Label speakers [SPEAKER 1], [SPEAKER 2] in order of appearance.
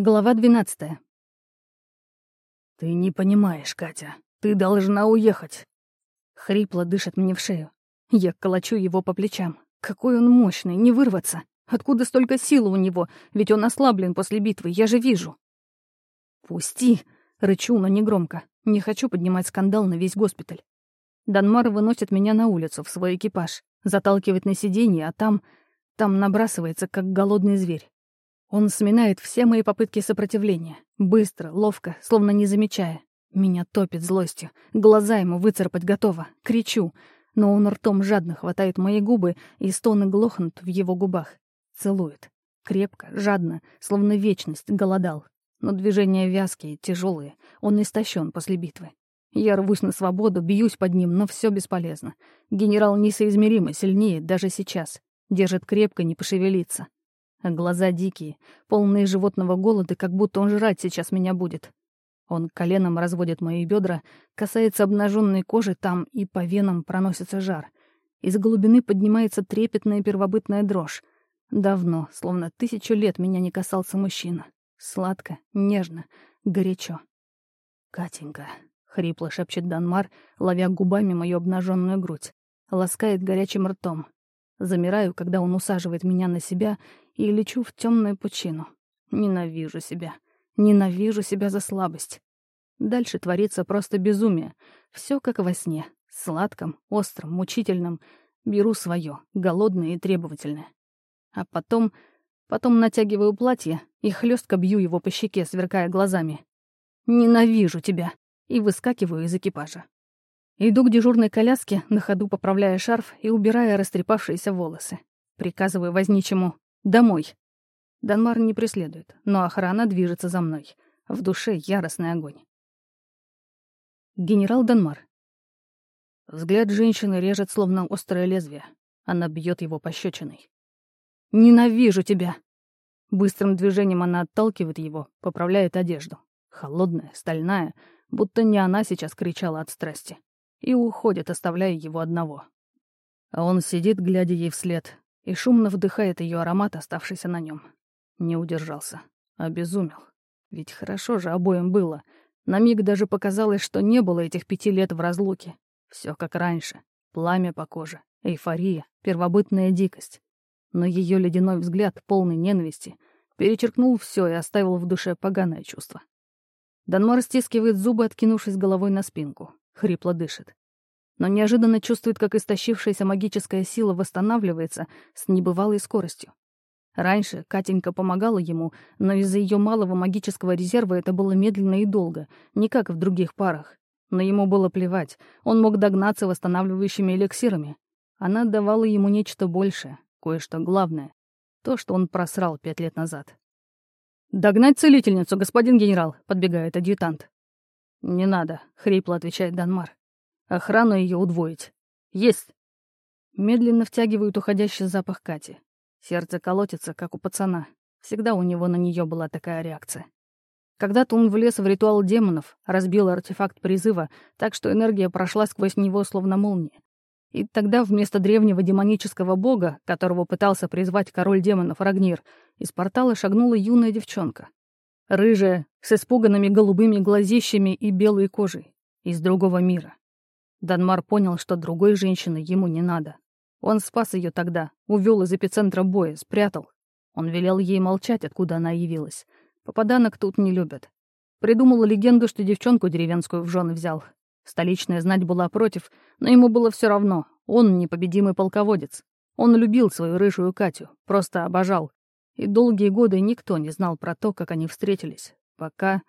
[SPEAKER 1] Глава двенадцатая.
[SPEAKER 2] «Ты не понимаешь, Катя. Ты должна уехать».
[SPEAKER 1] Хрипло дышит мне в шею. Я колочу его по плечам. Какой он мощный, не вырваться. Откуда столько силы у него? Ведь он ослаблен после битвы, я же вижу. «Пусти!» — рычу, но негромко. Не хочу поднимать скандал на весь госпиталь. Данмар выносит меня на улицу, в свой экипаж, заталкивает на сиденье, а там... Там набрасывается, как голодный зверь. Он сминает все мои попытки сопротивления. Быстро, ловко, словно не замечая. Меня топит злостью. Глаза ему выцарапать готово. Кричу. Но он ртом жадно хватает мои губы, и стоны глохнут в его губах. Целует. Крепко, жадно, словно вечность, голодал. Но движения вязкие, тяжелые. Он истощен после битвы. Я рвусь на свободу, бьюсь под ним, но все бесполезно. Генерал несоизмеримо сильнее даже сейчас. Держит крепко, не пошевелиться глаза дикие, полные животного голода, как будто он жрать сейчас меня будет. Он коленом разводит мои бедра, касается обнаженной кожи там, и по венам проносится жар. Из глубины поднимается трепетная первобытная дрожь. Давно, словно тысячу лет, меня не касался мужчина. Сладко, нежно, горячо. «Катенька», — хрипло шепчет Данмар, ловя губами мою обнаженную грудь. Ласкает горячим ртом. Замираю, когда он усаживает меня на себя и лечу в темную пучину. Ненавижу себя. Ненавижу себя за слабость. Дальше творится просто безумие. Все как во сне. Сладком, острым, мучительным. Беру свое, голодное и требовательное. А потом... Потом натягиваю платье и хлестко бью его по щеке, сверкая глазами. «Ненавижу тебя!» и выскакиваю из экипажа. Иду к дежурной коляске, на ходу поправляя шарф и убирая растрепавшиеся волосы. Приказываю возничему Домой. Данмар не преследует, но охрана движется за мной. В душе яростный огонь. Генерал Данмар. Взгляд женщины режет, словно острое лезвие. Она бьет его пощечиной. «Ненавижу тебя!» Быстрым движением она отталкивает его, поправляет одежду. Холодная, стальная, будто не она сейчас кричала от страсти. И уходит, оставляя его одного. А он сидит, глядя ей вслед, и шумно вдыхает ее аромат, оставшийся на нем. Не удержался. Обезумел. Ведь хорошо же обоим было. На миг даже показалось, что не было этих пяти лет в разлуке. Все как раньше. Пламя по коже, эйфория, первобытная дикость. Но ее ледяной взгляд, полный ненависти, перечеркнул все и оставил в душе поганое чувство. Данмар стискивает зубы, откинувшись головой на спинку. Хрипло дышит но неожиданно чувствует, как истощившаяся магическая сила восстанавливается с небывалой скоростью. Раньше Катенька помогала ему, но из-за ее малого магического резерва это было медленно и долго, не как в других парах. Но ему было плевать, он мог догнаться восстанавливающими эликсирами. Она давала ему нечто большее, кое-что главное. То, что он просрал пять лет назад. «Догнать целительницу, господин генерал!» — подбегает адъютант. «Не надо», — хрипло отвечает Данмар. Охрану ее удвоить. Есть. Медленно втягивают уходящий запах Кати. Сердце колотится, как у пацана. Всегда у него на нее была такая реакция. Когда-то он влез в ритуал демонов, разбил артефакт призыва, так что энергия прошла сквозь него словно молния. И тогда вместо древнего демонического бога, которого пытался призвать король демонов Рагнир, из портала шагнула юная девчонка. Рыжая, с испуганными голубыми глазищами и белой кожей. Из другого мира. Данмар понял, что другой женщины ему не надо. Он спас ее тогда, увел из эпицентра боя, спрятал. Он велел ей молчать, откуда она явилась. Попаданок тут не любят. Придумал легенду, что девчонку деревенскую в жены взял. Столичная знать была против, но ему было все равно. Он непобедимый полководец. Он любил свою рыжую Катю, просто обожал. И долгие годы никто не знал про то, как они встретились. Пока...